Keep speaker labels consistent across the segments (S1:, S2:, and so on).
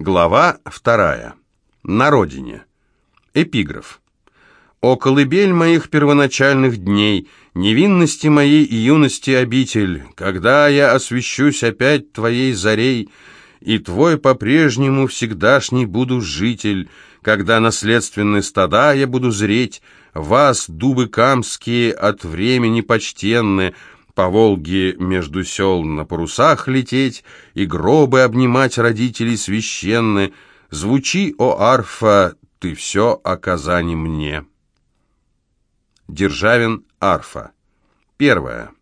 S1: Глава вторая. На родине. Эпиграф. «О колыбель моих первоначальных дней, невинности моей и юности обитель, когда я освещусь опять твоей зарей, и твой по-прежнему всегдашний буду житель, когда наследственные стада я буду зреть, вас, дубы камские, от времени почтенные, по Волге между сел на парусах лететь и гробы обнимать родителей священны. Звучи, о арфа, ты все оказани мне. Державин, арфа. Первое.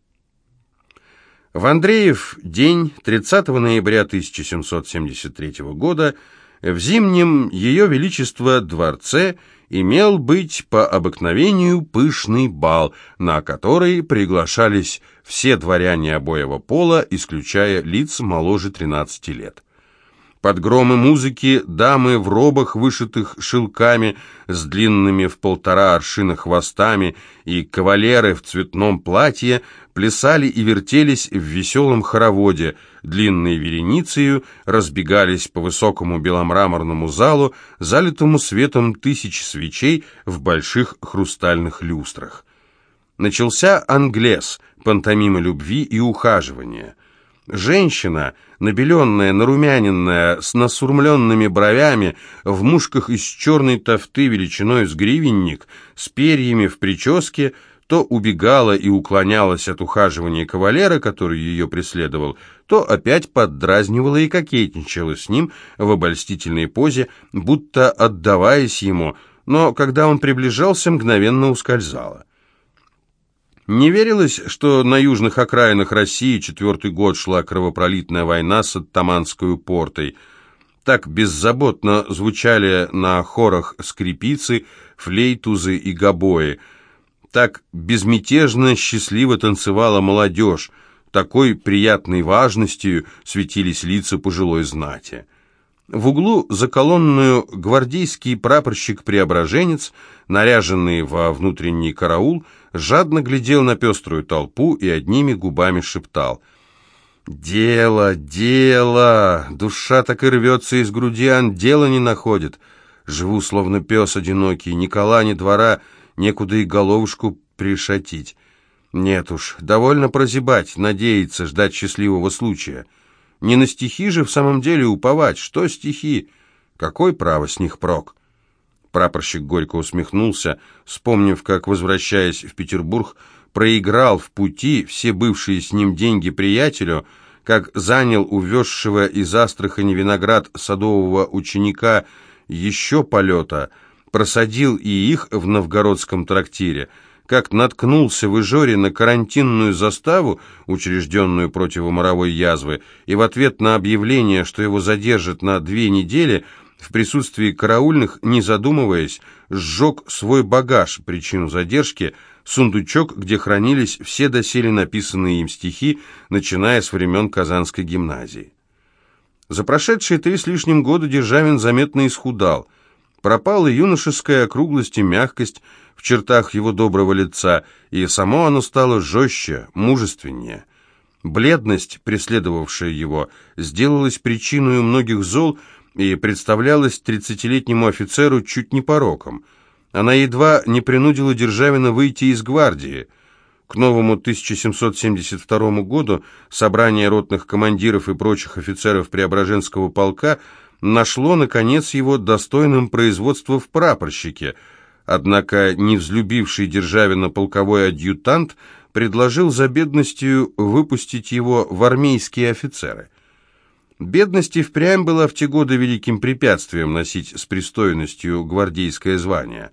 S1: В Андреев день 30 ноября 1773 года в зимнем Ее Величество дворце имел быть по обыкновению пышный бал, на который приглашались все дворяне обоего пола, исключая лиц моложе 13 лет. Под громы музыки дамы в робах, вышитых шелками, с длинными в полтора аршина хвостами, и кавалеры в цветном платье плясали и вертелись в веселом хороводе, длинной вереницею разбегались по высокому беломраморному залу, залитому светом тысяч свечей в больших хрустальных люстрах. Начался англес, пантомима любви и ухаживания – Женщина, набеленная, нарумяненная, с насурмленными бровями, в мушках из черной тофты величиной с гривенник, с перьями в прическе, то убегала и уклонялась от ухаживания кавалера, который ее преследовал, то опять поддразнивала и кокетничала с ним в обольстительной позе, будто отдаваясь ему, но когда он приближался, мгновенно ускользала. Не верилось, что на южных окраинах России четвертый год шла кровопролитная война с Оттаманской портой. Так беззаботно звучали на хорах скрипицы, флейтузы и гобои. Так безмятежно, счастливо танцевала молодежь. Такой приятной важностью светились лица пожилой знати. В углу за колонную гвардейский прапорщик-преображенец, наряженный во внутренний караул, жадно глядел на пеструю толпу и одними губами шептал «Дело, дело! Душа так и рвется из груди, ан дело не находит. Живу, словно пес одинокий, ни кола, ни двора, некуда и головушку пришатить. Нет уж, довольно прозябать, надеяться, ждать счастливого случая. Не на стихи же в самом деле уповать. Что стихи? Какой право с них прок?» Прапорщик горько усмехнулся, вспомнив, как, возвращаясь в Петербург, проиграл в пути все бывшие с ним деньги приятелю, как занял увезшего из Астрахани виноград садового ученика еще полета, просадил и их в новгородском трактире, как наткнулся в Ижоре на карантинную заставу, учрежденную противоморовой язвы, и в ответ на объявление, что его задержат на две недели – в присутствии караульных, не задумываясь, сжег свой багаж, причину задержки, сундучок, где хранились все доселе написанные им стихи, начиная с времен Казанской гимназии. За прошедшие три с лишним года Державин заметно исхудал. Пропала юношеская округлость и мягкость в чертах его доброго лица, и само оно стало жестче, мужественнее. Бледность, преследовавшая его, сделалась причиной многих зол, и представлялась тридцатилетнему офицеру чуть не пороком. Она едва не принудила Державина выйти из гвардии. К новому 1772 году собрание ротных командиров и прочих офицеров Преображенского полка нашло, наконец, его достойным производства в прапорщике, однако невзлюбивший Державина полковой адъютант предложил за бедностью выпустить его в армейские офицеры. Бедность и впрямь была в те годы великим препятствием носить с пристойностью гвардейское звание.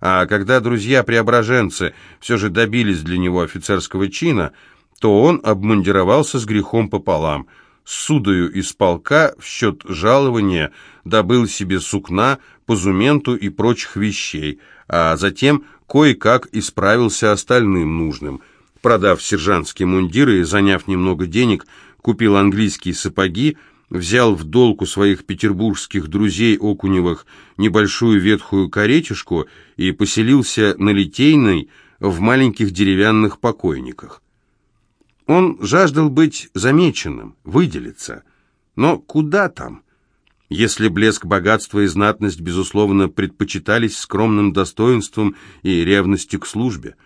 S1: А когда друзья-преображенцы все же добились для него офицерского чина, то он обмундировался с грехом пополам. Судою из полка в счет жалования добыл себе сукна, позументу и прочих вещей, а затем кое-как исправился остальным нужным. Продав сержантские мундиры и заняв немного денег – купил английские сапоги, взял в долг у своих петербургских друзей Окуневых небольшую ветхую каретишку и поселился на Литейной в маленьких деревянных покойниках. Он жаждал быть замеченным, выделиться. Но куда там? Если блеск богатства и знатность, безусловно, предпочитались скромным достоинством и ревностью к службе.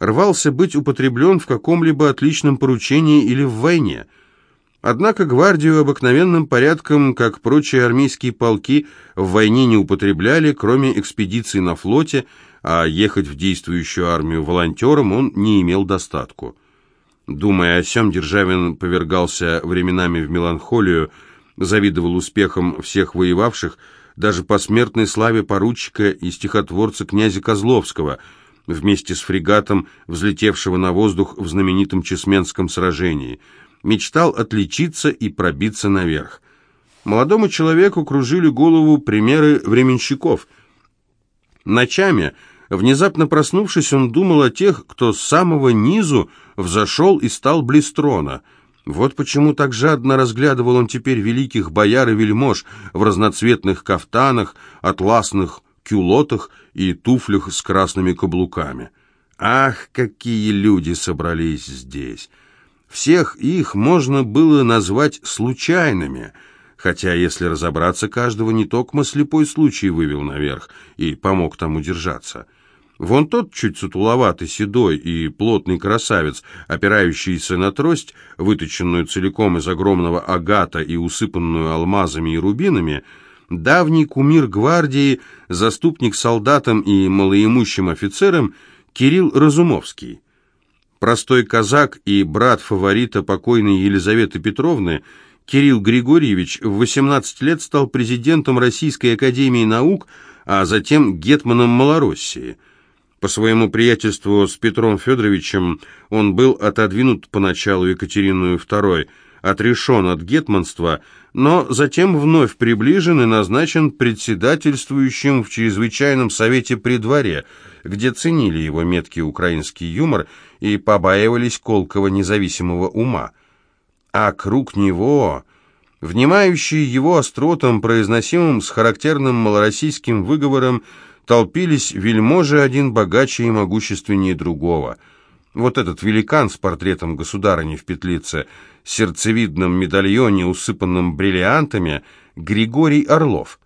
S1: Рвался быть употреблен в каком-либо отличном поручении или в войне. Однако гвардию обыкновенным порядком, как прочие армейские полки, в войне не употребляли, кроме экспедиций на флоте, а ехать в действующую армию волонтером он не имел достатку. Думая о сем, Державин повергался временами в меланхолию, завидовал успехам всех воевавших, даже посмертной славе поручика и стихотворца князя Козловского, вместе с фрегатом, взлетевшего на воздух в знаменитом Чесменском сражении. Мечтал отличиться и пробиться наверх. Молодому человеку кружили голову примеры временщиков. Ночами, внезапно проснувшись, он думал о тех, кто с самого низу взошел и стал близ трона – вот почему так жадно разглядывал он теперь великих бояр и вельмож в разноцветных кафтанах, атласных кюлотах и туфлях с красными каблуками. Ах, какие люди собрались здесь! Всех их можно было назвать случайными, хотя, если разобраться, каждого не только слепой случай вывел наверх и помог тому держаться — Вон тот чуть сутуловатый, седой и плотный красавец, опирающийся на трость, выточенную целиком из огромного агата и усыпанную алмазами и рубинами, давний кумир гвардии, заступник солдатам и малоимущим офицерам Кирилл Разумовский. Простой казак и брат фаворита покойной Елизаветы Петровны Кирилл Григорьевич в 18 лет стал президентом Российской академии наук, а затем гетманом Малороссии – по своему приятельству с Петром Федоровичем он был отодвинут поначалу Екатериной II, отрешен от гетманства, но затем вновь приближен и назначен председательствующим в чрезвычайном совете при дворе, где ценили его меткий украинский юмор и побаивались колкого независимого ума. А круг него, внимающий его остротом, произносимым с характерным малороссийским выговором, толпились вельможи один богаче и могущественнее другого. Вот этот великан с портретом государыни в петлице, сердцевидном медальоне, усыпанном бриллиантами, Григорий Орлов.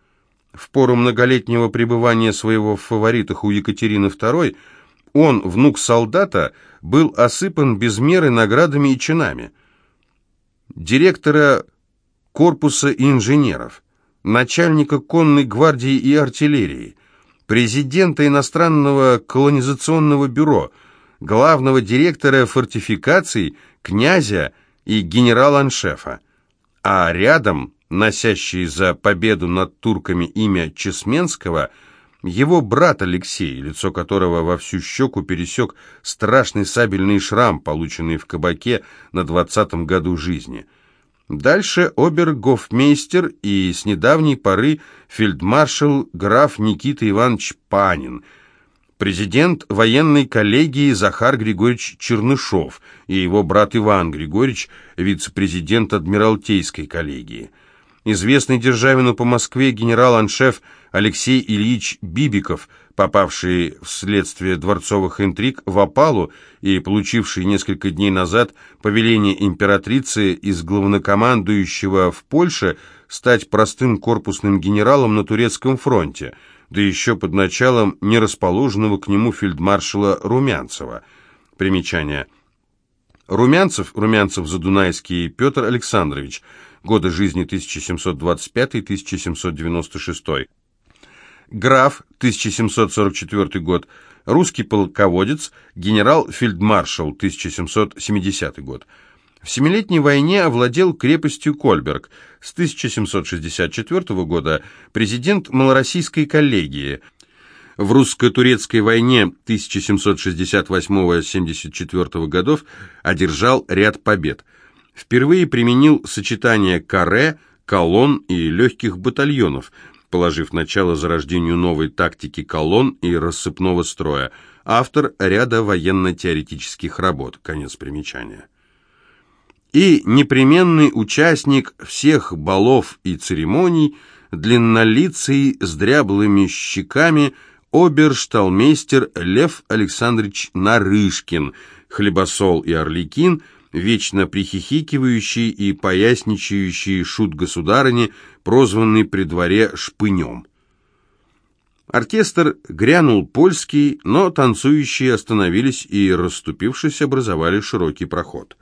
S1: В пору многолетнего пребывания своего в фаворитах у Екатерины II он, внук солдата, был осыпан без меры наградами и чинами. Директора корпуса инженеров, начальника конной гвардии и артиллерии, президента иностранного колонизационного бюро, главного директора фортификаций, князя и генерал-аншефа. А рядом, носящий за победу над турками имя Чесменского, его брат Алексей, лицо которого во всю щеку пересек страшный сабельный шрам, полученный в кабаке на двадцатом году жизни – Дальше обергофмейстер и с недавней поры фельдмаршал граф Никита Иванович Панин, президент военной коллегии Захар Григорьевич Чернышов и его брат Иван Григорьевич, вице-президент Адмиралтейской коллегии. Известный Державину по Москве генерал-аншеф Алексей Ильич Бибиков – попавший вследствие дворцовых интриг в опалу и получивший несколько дней назад повеление императрицы из главнокомандующего в Польше стать простым корпусным генералом на турецком фронте, да еще под началом нерасположенного к нему фельдмаршала Румянцева. Примечание. Румянцев, Румянцев Задунайский Петр Александрович, годы жизни 1725-1796 граф, 1744 год, русский полководец, генерал-фельдмаршал, 1770 год. В Семилетней войне овладел крепостью Кольберг. С 1764 года президент Малороссийской коллегии. В русско-турецкой войне 1768-74 годов одержал ряд побед. Впервые применил сочетание каре, колонн и легких батальонов – положив начало зарождению новой тактики колонн и рассыпного строя, автор ряда военно-теоретических работ. Конец примечания. И непременный участник всех балов и церемоний, длиннолицый с дряблыми щеками, обершталмейстер Лев Александрович Нарышкин, хлебосол и орликин, вечно прихихикивающий и поясничающий шут государыни, прозванный при дворе Шпынем. Оркестр грянул польский, но танцующие остановились и, расступившись, образовали широкий проход.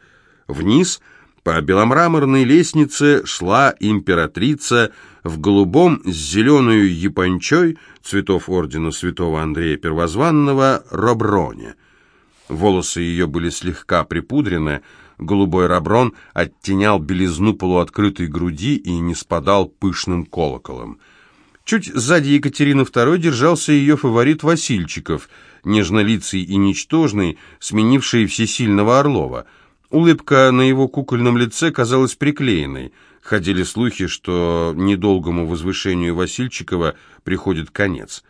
S1: Вниз по беломраморной лестнице шла императрица в голубом с зеленую япончой цветов ордена святого Андрея Первозванного Роброне. Волосы ее были слегка припудрены, голубой раброн оттенял белизну полуоткрытой груди и не спадал пышным колоколом. Чуть сзади Екатерины II держался ее фаворит Васильчиков, нежнолицый и ничтожный, сменивший всесильного Орлова. Улыбка на его кукольном лице казалась приклеенной. Ходили слухи, что недолгому возвышению Васильчикова приходит конец.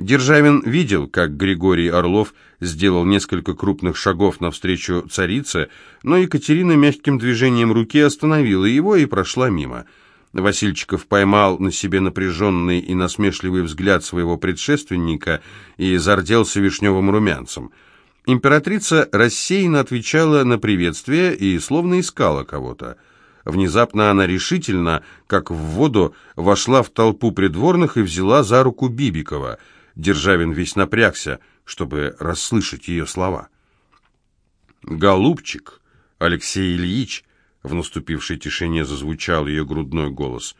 S1: Державин видел, как Григорий Орлов сделал несколько крупных шагов навстречу царице, но Екатерина мягким движением руки остановила его и прошла мимо. Васильчиков поймал на себе напряженный и насмешливый взгляд своего предшественника и зарделся вишневым румянцем. Императрица рассеянно отвечала на приветствие и словно искала кого-то. Внезапно она решительно, как в воду, вошла в толпу придворных и взяла за руку Бибикова — Державин весь напрягся, чтобы расслышать ее слова. «Голубчик, Алексей Ильич!» В наступившей тишине зазвучал ее грудной голос.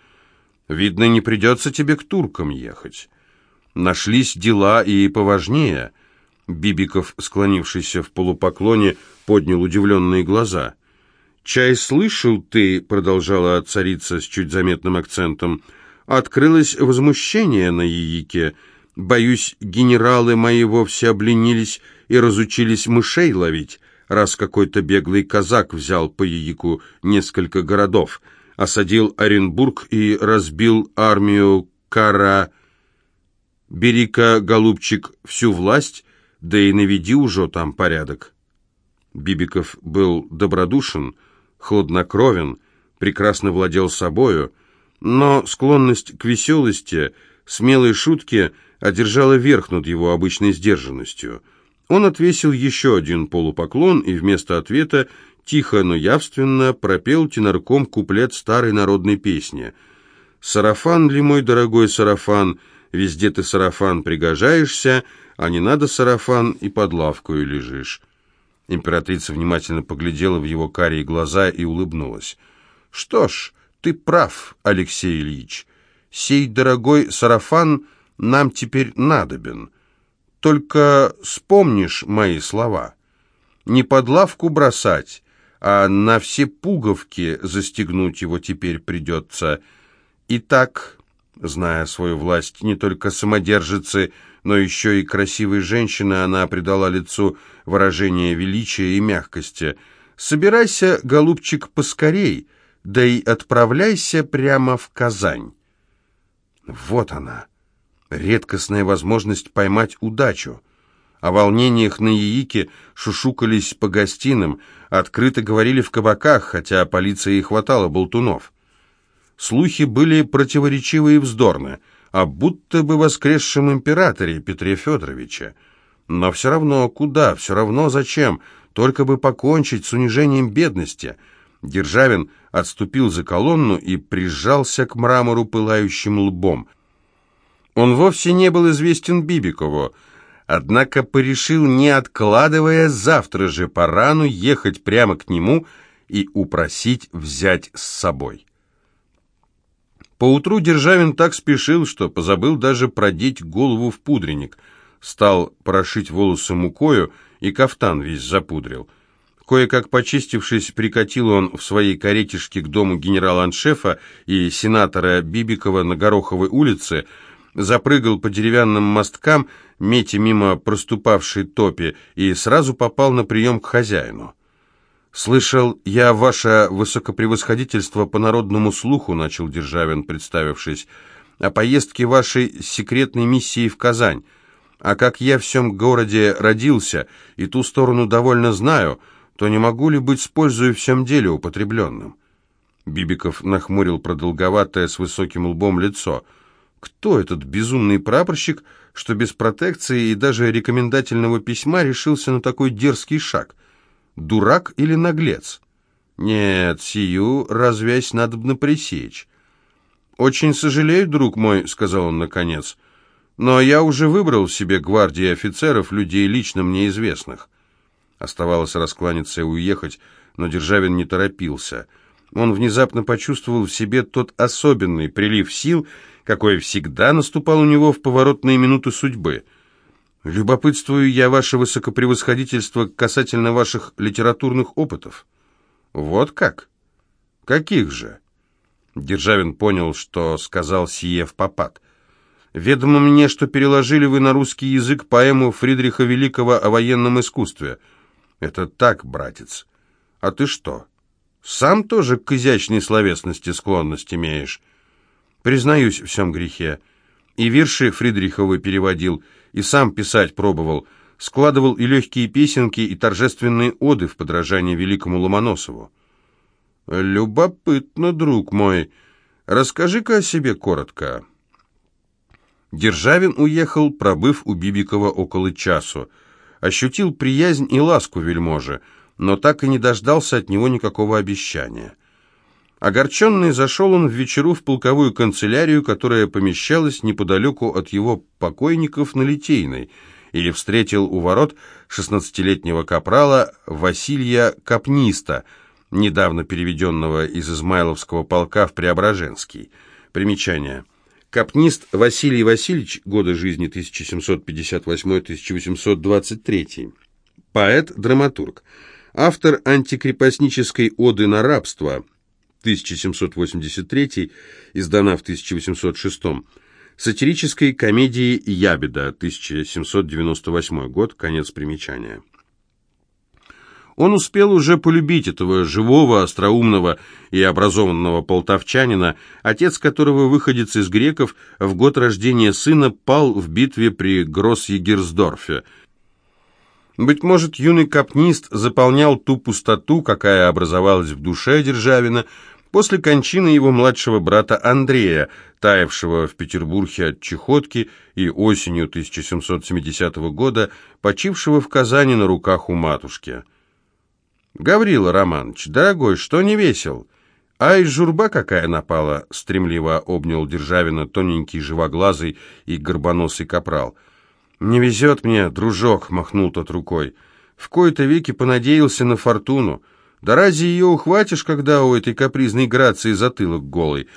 S1: «Видно, не придется тебе к туркам ехать. Нашлись дела и поважнее». Бибиков, склонившийся в полупоклоне, поднял удивленные глаза. «Чай слышал ты?» — продолжала царица с чуть заметным акцентом. «Открылось возмущение на яике. Боюсь, генералы мои вовсе обленились и разучились мышей ловить, раз какой-то беглый казак взял по яику несколько городов, осадил Оренбург и разбил армию Кара. Бери-ка, голубчик, всю власть, да и наведи уже там порядок. Бибиков был добродушен, хладнокровен, прекрасно владел собою, но склонность к веселости, смелой шутке — одержала верх над его обычной сдержанностью. Он отвесил еще один полупоклон и вместо ответа тихо, но явственно пропел тенорком куплет старой народной песни. «Сарафан ли мой дорогой сарафан, везде ты сарафан пригожаешься, а не надо сарафан и под лавкою лежишь». Императрица внимательно поглядела в его карие глаза и улыбнулась. «Что ж, ты прав, Алексей Ильич. Сей дорогой сарафан — нам теперь надобен. Только вспомнишь мои слова. Не под лавку бросать, а на все пуговки застегнуть его теперь придется. И так, зная свою власть, не только самодержицы, но еще и красивой женщины, она придала лицу выражение величия и мягкости. «Собирайся, голубчик, поскорей, да и отправляйся прямо в Казань». Вот она, редкостная возможность поймать удачу. О волнениях на Яике шушукались по гостиным, открыто говорили в кабаках, хотя полиции и хватало болтунов. Слухи были противоречивые и вздорны, а будто бы воскресшем императоре Петре Федоровиче. Но все равно куда, все равно зачем, только бы покончить с унижением бедности. Державин отступил за колонну и прижался к мрамору пылающим лбом – он вовсе не был известен Бибикову, однако порешил, не откладывая, завтра же по рану ехать прямо к нему и упросить взять с собой. Поутру Державин так спешил, что позабыл даже продеть голову в пудренник, стал прошить волосы мукою и кафтан весь запудрил. Кое-как почистившись, прикатил он в своей каретишке к дому генерала-аншефа и сенатора Бибикова на Гороховой улице, запрыгал по деревянным мосткам, метя мимо проступавшей топи, и сразу попал на прием к хозяину. «Слышал я ваше высокопревосходительство по народному слуху», — начал Державин, представившись, «о поездке вашей секретной миссии в Казань. А как я в всем городе родился и ту сторону довольно знаю, то не могу ли быть с пользой в всем деле употребленным?» Бибиков нахмурил продолговатое с высоким лбом лицо — кто этот безумный прапорщик, что без протекции и даже рекомендательного письма решился на такой дерзкий шаг? Дурак или наглец? Нет, сию развязь надобно пресечь. «Очень сожалею, друг мой», — сказал он наконец, — «но я уже выбрал себе гвардии офицеров, людей лично мне известных». Оставалось раскланяться и уехать, но Державин не торопился. Он внезапно почувствовал в себе тот особенный прилив сил, какой всегда наступал у него в поворотные минуты судьбы. «Любопытствую я, ваше высокопревосходительство, касательно ваших литературных опытов». «Вот как? Каких же?» Державин понял, что сказал сие в попад. «Ведомо мне, что переложили вы на русский язык поэму Фридриха Великого о военном искусстве». «Это так, братец. А ты что, сам тоже к изящной словесности склонность имеешь?» «Признаюсь в всем грехе. И вирши Фридриховы переводил, и сам писать пробовал, складывал и легкие песенки, и торжественные оды в подражание великому Ломоносову». «Любопытно, друг мой. Расскажи-ка о себе коротко». Державин уехал, пробыв у Бибикова около часу. Ощутил приязнь и ласку вельможи, но так и не дождался от него никакого обещания. Огорченный зашел он в вечеру в полковую канцелярию, которая помещалась неподалеку от его покойников на Литейной, или встретил у ворот шестнадцатилетнего капрала Василия Капниста – недавно переведенного из Измайловского полка в Преображенский. Примечание. Капнист Василий Васильевич, годы жизни 1758-1823. Поэт-драматург. Автор антикрепостнической оды на рабство 1783, издана в 1806 сатирической комедии «Ябеда», 1798 год, конец примечания. Он успел уже полюбить этого живого, остроумного и образованного полтавчанина, отец которого, выходец из греков, в год рождения сына пал в битве при Гросс-Егерсдорфе. Быть может, юный капнист заполнял ту пустоту, какая образовалась в душе Державина после кончины его младшего брата Андрея, таявшего в Петербурге от чехотки и осенью 1770 года почившего в Казани на руках у матушки. «Гаврила Романович, дорогой, что не весел?» «Ай, журба какая напала!» — стремливо обнял Державина тоненький, живоглазый и горбоносый капрал. «Не везет мне, дружок!» — махнул тот рукой. «В кои-то веки понадеялся на фортуну. Да разве ее ухватишь, когда у этой капризной грации затылок голый?»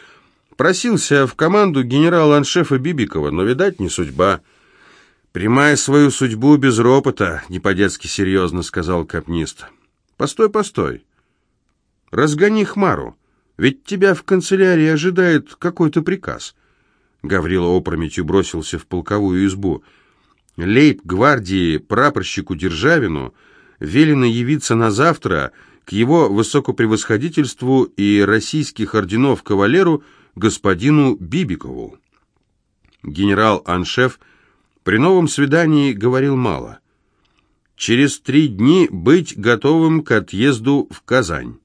S1: Просился в команду генерала-аншефа Бибикова, но, видать, не судьба. «Примай свою судьбу без ропота», — не по-детски серьезно сказал капнист. Постой, постой. Разгони Хмару, ведь тебя в канцелярии ожидает какой-то приказ. Гаврила опрометью бросился в полковую избу. Лейб-гвардии прапорщику Державину велено явиться на завтра к его высокопревосходительству и российских орденов кавалеру господину Бибикову. Генерал-аншеф при новом свидании говорил мало через три дни быть готовым к отъезду в Казань.